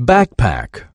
backpack.